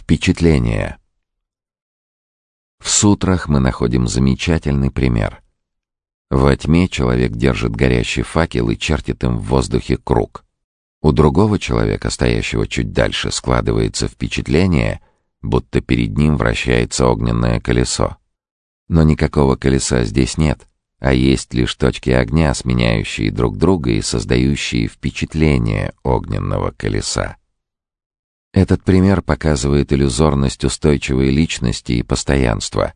Впечатление. В сутрах мы находим замечательный пример. Во тьме человек держит горящий факел и чертит им в воздухе круг. У другого человека, стоящего чуть дальше, складывается впечатление, будто перед ним вращается огненное колесо. Но никакого колеса здесь нет, а есть лишь точки огня, сменяющие друг друга и создающие впечатление огненного колеса. Этот пример показывает иллюзорность устойчивой личности и постоянства.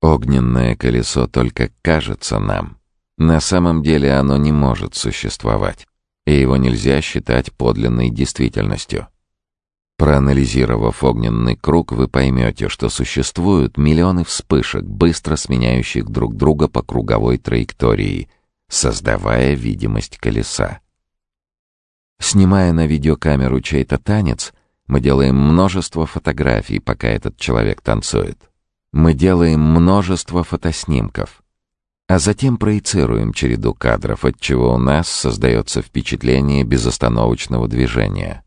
Огненное колесо только кажется нам. На самом деле оно не может существовать, и его нельзя считать подлинной действительностью. Проанализировав огненный круг, вы поймете, что существуют миллионы вспышек, быстро сменяющих друг друга по круговой траектории, создавая видимость колеса. Снимая на видеокамеру чей-то танец, мы делаем множество фотографий, пока этот человек танцует. Мы делаем множество фотоснимков. А затем проецируем череду кадров, от чего у нас создается впечатление безостановочного движения.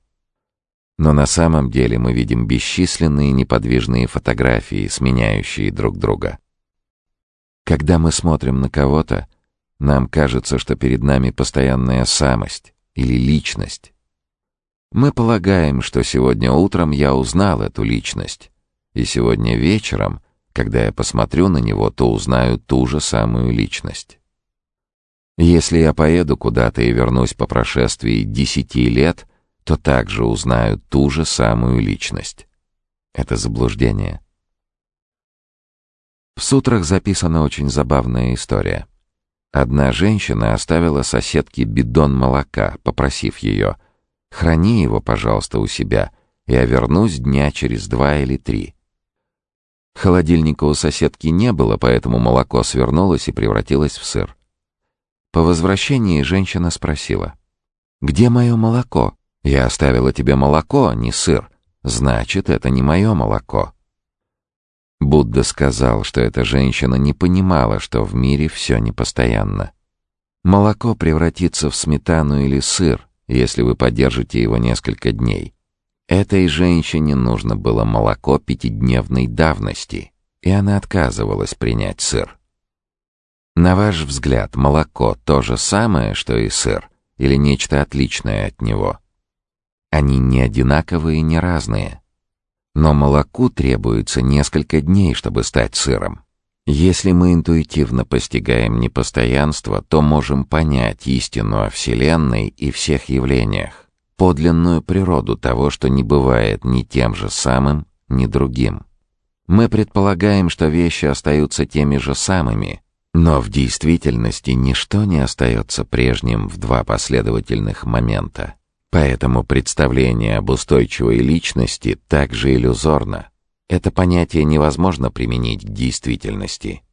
Но на самом деле мы видим бесчисленные неподвижные фотографии, сменяющие друг друга. Когда мы смотрим на кого-то, нам кажется, что перед нами постоянная самость или личность, мы полагаем, что сегодня утром я узнал эту личность, и сегодня вечером, когда я посмотрю на него, то узнаю ту же самую личность. Если я поеду куда-то и вернусь по прошествии десяти лет, то также узнаю ту же самую личность. Это заблуждение. В сутрах записана очень забавная история. Одна женщина оставила соседке бидон молока, попросив ее — Храни его, пожалуйста, у себя. Я вернусь дня через два или три». Холодильника у соседки не было, поэтому молоко свернулось и превратилось в сыр. По возвращении женщина спросила. «Где мое молоко? Я оставила тебе молоко, а не сыр. Значит, это не мое молоко». Будда сказал, что эта женщина не понимала, что в мире все непостоянно. Молоко превратится в сметану или сыр, если вы поддержите его несколько дней. Этой женщине нужно было молоко пятидневной давности, и она отказывалась принять сыр. На ваш взгляд, молоко то же самое, что и сыр, или нечто отличное от него? Они не одинаковые и не разные. Но молоку требуется несколько дней, чтобы стать сыром. Если мы интуитивно постигаем непостоянство, то можем понять истину о Вселенной и всех явлениях, подлинную природу того, что не бывает ни тем же самым, ни другим. Мы предполагаем, что вещи остаются теми же самыми, но в действительности ничто не остается прежним в два последовательных момента. Поэтому представление об устойчивой личности также иллюзорно. Это понятие невозможно применить к действительности.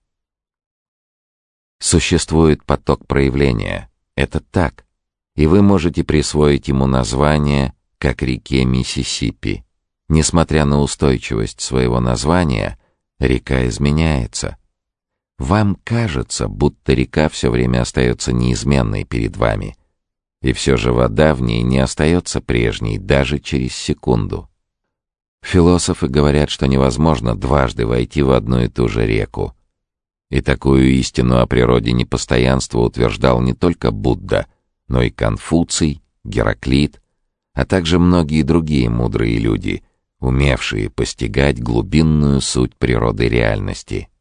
Существует поток проявления. Это так. И вы можете присвоить ему название, как реке Миссисипи. Несмотря на устойчивость своего названия, река изменяется. Вам кажется, будто река все время остается неизменной перед вами. И все же вода в ней не остается прежней даже через секунду. Философы говорят, что невозможно дважды войти в одну и ту же реку. И такую истину о природе непостоянства утверждал не только Будда, но и Конфуций, Гераклит, а также многие другие мудрые люди, умевшие постигать глубинную суть природы реальности —